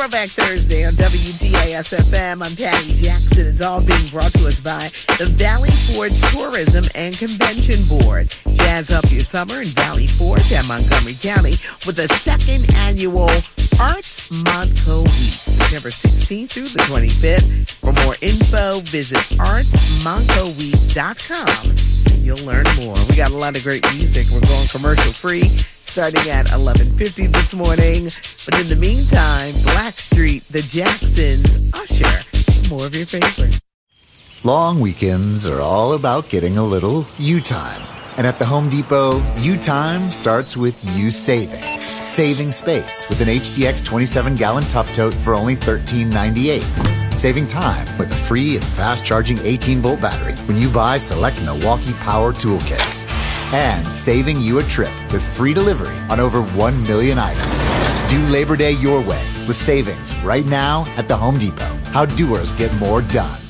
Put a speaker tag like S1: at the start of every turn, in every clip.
S1: Throwback Thursday on WDAS-FM. I'm Patty Jackson. It's all being brought to us by the Valley Forge Tourism and Convention Board. Jazz up your summer in Valley Forge and Montgomery County with the second annual Arts Montco Week, September 16th through the 25th. For more info, visit artsmontcoweek.com you'll learn more. We got a lot of great music. We're going commercial free starting at 11.50 this morning. But in the meantime, Blackstreet, The Jacksons, Usher, more of your favorites.
S2: Long weekends are all about getting a little you time. And at the Home Depot, you time starts with you saving. Saving space with an HDX 27 gallon tough tote for only $13.98. Saving time with a free and fast charging 18 volt battery when you buy select Milwaukee Power Toolkits. And saving you a trip with free delivery on over 1 million items. Do Labor Day your way with savings right now at the Home Depot. How doers get more done.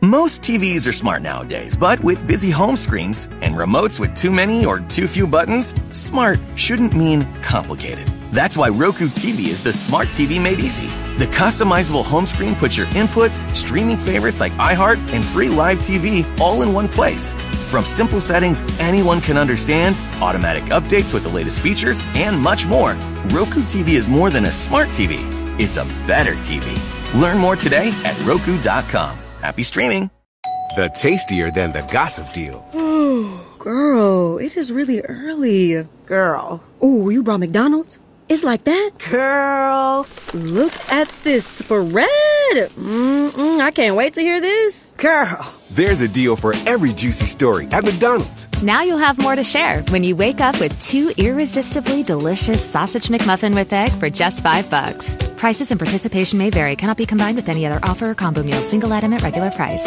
S3: Most TVs are smart nowadays, but with busy home screens and remotes with too many or too few buttons, smart shouldn't mean complicated. That's why Roku TV is the smart TV made easy. The customizable home screen puts your inputs, streaming favorites like iHeart, and free live TV all in one place. From simple settings anyone can understand, automatic updates with the latest features, and much more, Roku TV is more than a smart TV. It's a better TV. Learn more today at Roku.com. Happy streaming.
S4: The tastier than the gossip deal.
S5: Ooh, girl, it is really early. Girl. Oh, you brought McDonald's? It's like that? Girl. Look at this spread. Mm-mm, I can't wait to hear this. Girl.
S4: There's a deal for every juicy story at McDonald's.
S6: Now you'll have more to share when you wake up with two irresistibly delicious sausage McMuffin with egg for just five bucks. Prices and participation may vary. Cannot be combined with any other offer or combo meal. Single item at regular price.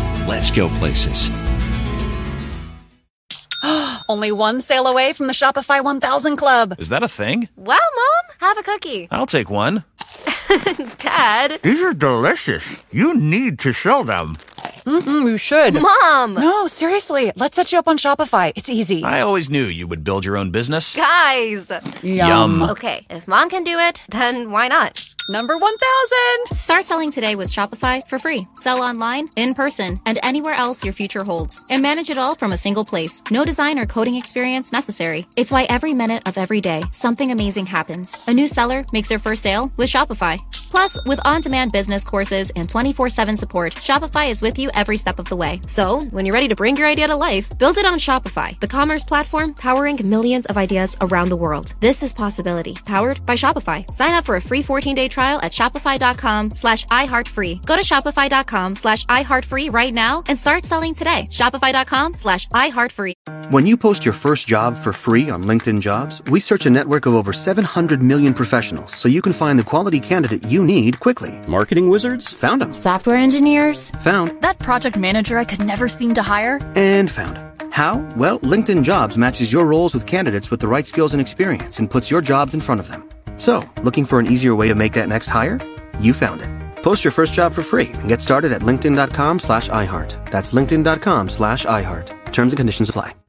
S7: let's go places.
S8: Only one sale away from the Shopify 1000 Club.
S9: Is that a thing?
S10: Wow, Mom, have a cookie.
S9: I'll take one.
S10: Dad.
S11: These are delicious. You need to sell them.
S8: Mm-hmm, you should.
S10: Mom!
S8: No, seriously. Let's set you up on Shopify. It's easy.
S9: I always knew you would build your own business.
S10: Guys!
S9: Yum.
S10: Okay, if Mom can do it, then why not?
S8: Number 1000!
S12: Start selling today with Shopify for free. Sell online, in person, and anywhere else your future holds. And manage it all from a single place. No design or coding experience necessary. It's why every minute of every day, something amazing happens. A new seller makes their first sale with Shopify. Plus, with on-demand business courses and 24-7 support, Shopify is with you every step of the way. So, when you're ready to bring your idea to life, build it on Shopify, the commerce platform powering millions of ideas around the world. This is Possibility, powered by Shopify. Sign up for a free 14-day trial trial at shopify.com slash iHeartFree. Go to shopify.com slash iHeartFree right now and start selling today. Shopify.com slash iHeartFree.
S13: When you post your first job for free on LinkedIn Jobs, we search a network of over 700 million professionals so you can find the quality candidate you need quickly. Marketing wizards? Found them.
S8: Software engineers?
S13: Found.
S8: That project manager I could never seem to hire?
S13: And found. How? Well, LinkedIn Jobs matches your roles with candidates with the right skills and experience and puts your jobs in front of them. So, looking for an easier way to make that next hire? You found it. Post your first job for free and get started at linkedin.com slash iHeart. That's linkedin.com slash iHeart. Terms and conditions apply.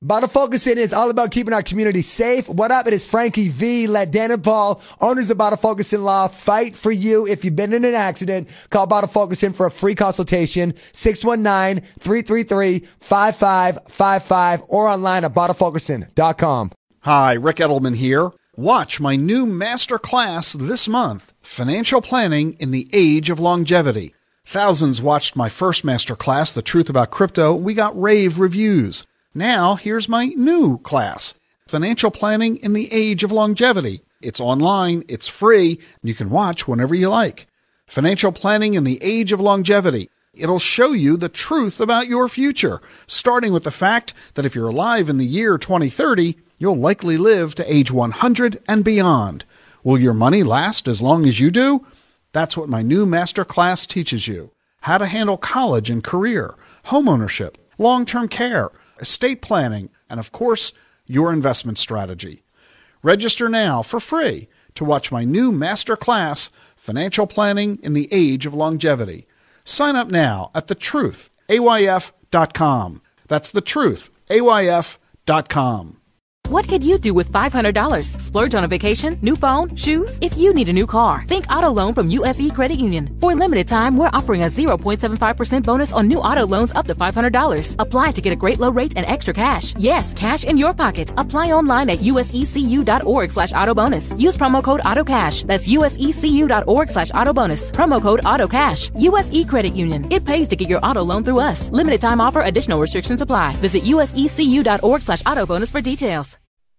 S14: Bottle Focusing is all about keeping our community safe. What up? It is Frankie V. Let Dan and Paul, owners of Bottle Focusing Law, fight for you. If you've been in an accident, call Bottle Focusing for a free consultation, 619-333-5555 or online at bottlefocusing.com.
S15: Hi, Rick Edelman here. Watch my new master class this month, Financial Planning in the Age of Longevity. Thousands watched my first master class, The Truth About Crypto. We got rave reviews. Now, here's my new class, Financial Planning in the Age of Longevity. It's online, it's free, and you can watch whenever you like. Financial Planning in the Age of Longevity. It'll show you the truth about your future, starting with the fact that if you're alive in the year 2030, you'll likely live to age 100 and beyond. Will your money last as long as you do? That's what my new master class teaches you. How to handle college and career, homeownership, long-term care, estate planning, and of course, your investment strategy. Register now for free to watch my new master class, Financial Planning in the Age of Longevity. Sign up now at thetruthayf.com. That's thetruthayf.com.
S16: What could you do with $500? Splurge on a vacation, new phone, shoes? If you need a new car, think auto loan from USE Credit Union. For limited time, we're offering a 0.75% bonus on new auto loans up to $500. Apply to get a great low rate and extra cash. Yes, cash in your pocket. Apply online at usecu.org slash auto bonus. Use promo code AutoCash. That's usecu.org slash auto bonus. Promo code AutoCash. USE Credit Union. It pays to get your auto loan through us. Limited time offer. Additional restrictions apply. Visit usecu.org slash auto bonus for details.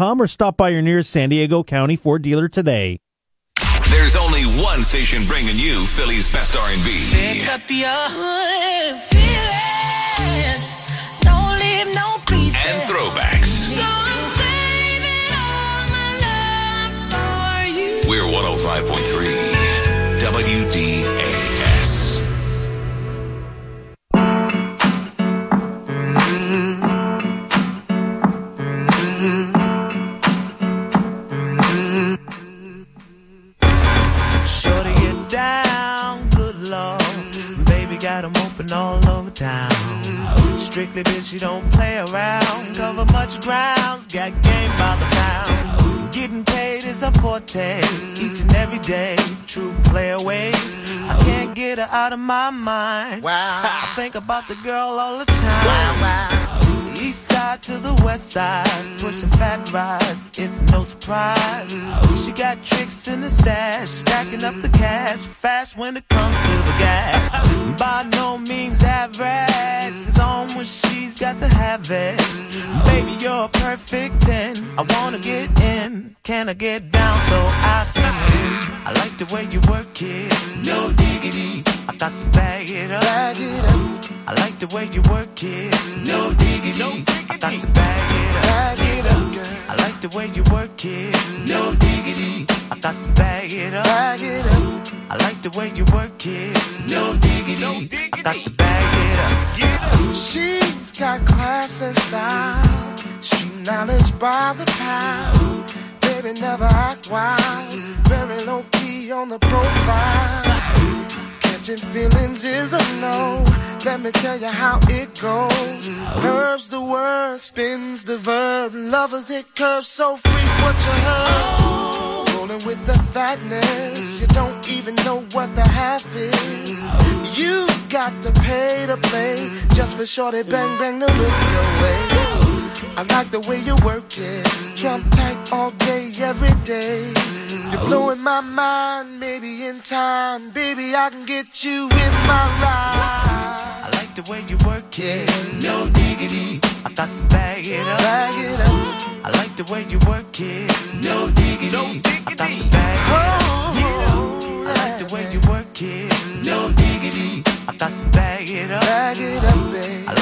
S17: or stop by your nearest San Diego County Ford dealer today.
S18: There's only one station bringing you Philly's best R&B.
S19: Pick up your. Don't leave no.
S18: And throwbacks.
S19: So I'm all my love for you.
S18: We're 105.3 WDAS.
S20: Forte, each and every day. True play away. I can't get her out of my mind. Wow. I think about the girl all the time. Wow, wow. East side to the west side, pushing fat rides, it's no surprise. She got tricks in the stash, stacking up the cash, fast when it comes to the gas. By no means average, it's on when she's got to have it. Baby, you're a perfect 10, I wanna get can I get down so I can win? I like the way you work it, no diggity, I got to bag it up. Bag it up. I like the way you work it. No diggity. I got to bag it up. Bag it up. I like the way you work it. No diggity. I got to bag it up. Bag it up. I like the way you work it. No diggity. I got to bag it up.
S21: She's got class and style. She knowledge by the pound baby never act wild. Very low key on the profile. Catching feelings is a no. Let me tell you how it goes. Curves the word, spins the verb. Lovers it curves so frequent you heard. Rolling with the fatness, you don't even know what the half is. You got to pay to play just for shorty bang bang to look your way. I like the way you work it. Jump tight all day, every day. You're blowing my mind, maybe in time. Baby, I can get you in my ride.
S20: I like the way you work it. No diggity. I got to bag it up.
S21: Bag it up.
S20: I like the way you work it. No diggity. I got to bag it up. Oh, I like the way you work it. No diggity. I got to bag it up.
S21: Bag it up, babe.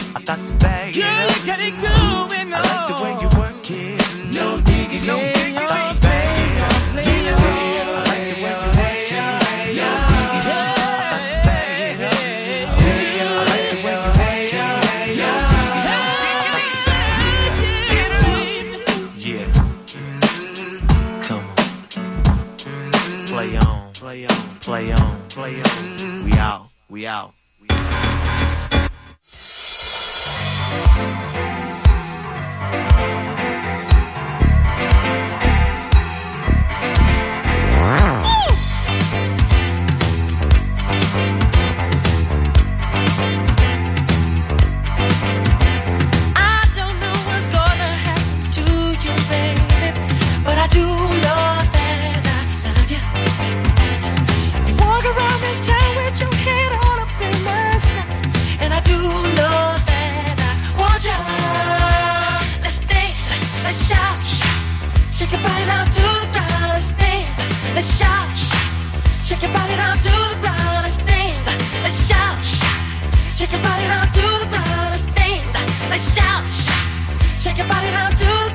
S20: I thought the bag. Girl, you got it going on. I like the way you work it. No diggity, no diggity. I thought the bag. Play on, play on, play on. We out, we out.
S19: Música your body now to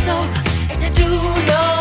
S19: so, and you do know.